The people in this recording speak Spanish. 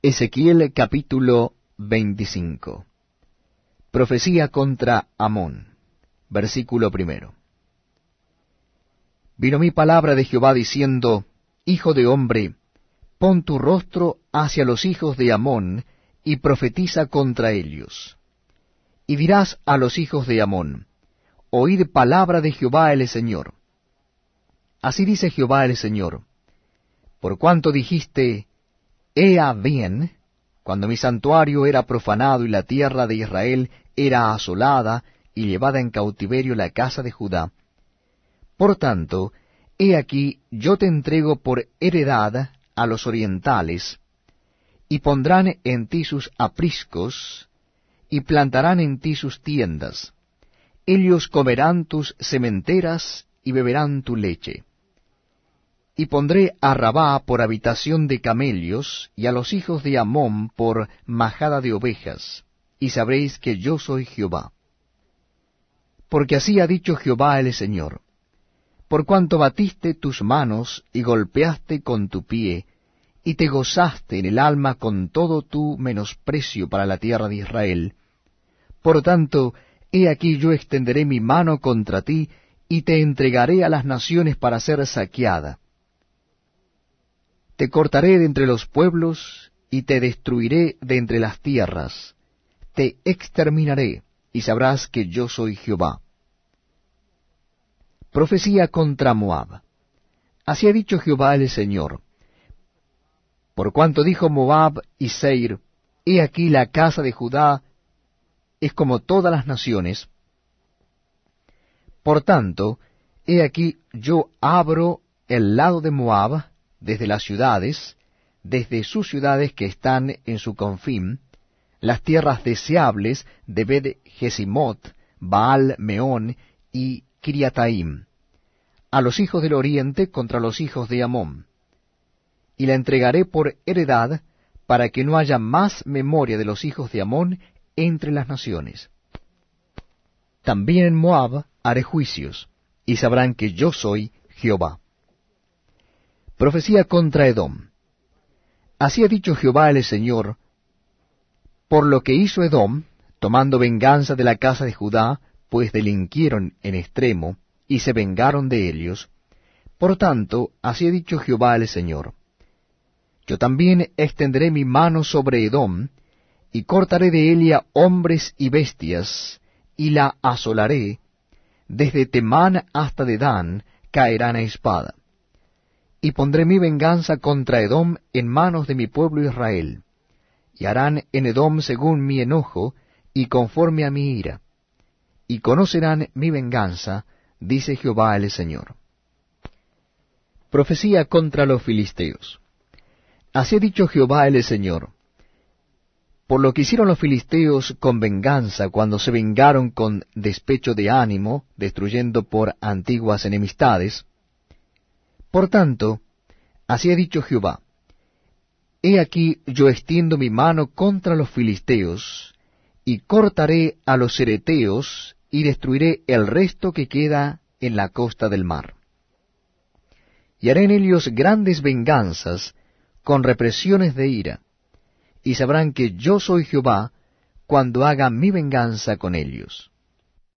Ezequiel capítulo 25 Profecía contra Amón Versículo primero Vino mi palabra de Jehová diciendo, Hijo de hombre, pon tu rostro hacia los hijos de Amón, y profetiza contra ellos. Y dirás a los hijos de Amón, Oíd palabra de Jehová el Señor. Así dice Jehová el Señor, por cuanto dijiste, Ea bien, cuando mi santuario era profanado y la tierra de Israel era asolada y llevada en cautiverio la casa de Judá. Por tanto, he aquí yo te entrego por heredad a los orientales, y pondrán en ti sus apriscos, y plantarán en ti sus tiendas. Ellos comerán tus sementeras y beberán tu leche. Y pondré a Rabá por habitación de camellos, y a los hijos de Amón por majada de ovejas, y sabréis que yo soy Jehová. Porque así ha dicho Jehová el Señor, por cuanto batiste tus manos y golpeaste con tu pie, y te gozaste en el alma con todo tu menosprecio para la tierra de Israel, por tanto, he aquí yo extenderé mi mano contra ti, y te entregaré a las naciones para ser saqueada te cortaré de entre los pueblos y te destruiré de entre las tierras. Te exterminaré y sabrás que yo soy Jehová. Profecía contra Moab. Así ha dicho Jehová el Señor. Por cuanto dijo Moab y Seir, he aquí la casa de Judá es como todas las naciones. Por tanto, he aquí yo abro el lado de Moab, desde las ciudades, desde sus ciudades que están en su confín, las tierras deseables de bed Jesimot, Baal Meón y Kiriataim, a los hijos del oriente contra los hijos de Amón. Y la entregaré por heredad para que no haya más memoria de los hijos de Amón entre las naciones. También en Moab haré juicios, y sabrán que yo soy Jehová. Profecía contra Edom. Así ha dicho Jehová el Señor, por lo que hizo Edom, tomando venganza de la casa de Judá, pues delinquieron en extremo, y se vengaron de ellos. Por tanto, así ha dicho Jehová el Señor. Yo también extenderé mi mano sobre Edom, y cortaré de ella hombres y bestias, y la asolaré, desde Temán hasta Dedán caerán a espada y pondré mi venganza contra Edom en manos de mi pueblo Israel, y harán en Edom según mi enojo y conforme a mi ira, y conocerán mi venganza, dice Jehová el Señor. Profecía contra los filisteos. Así ha dicho Jehová el Señor. Por lo que hicieron los filisteos con venganza cuando se vengaron con despecho de ánimo, destruyendo por antiguas enemistades, por tanto, así ha dicho Jehová, He aquí yo extiendo mi mano contra los filisteos, y cortaré a los cereteos, y destruiré el resto que queda en la costa del mar. Y haré en ellos grandes venganzas, con represiones de ira, y sabrán que yo soy Jehová, cuando haga mi venganza con ellos.